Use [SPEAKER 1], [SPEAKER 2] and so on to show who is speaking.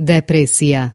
[SPEAKER 1] Depresia.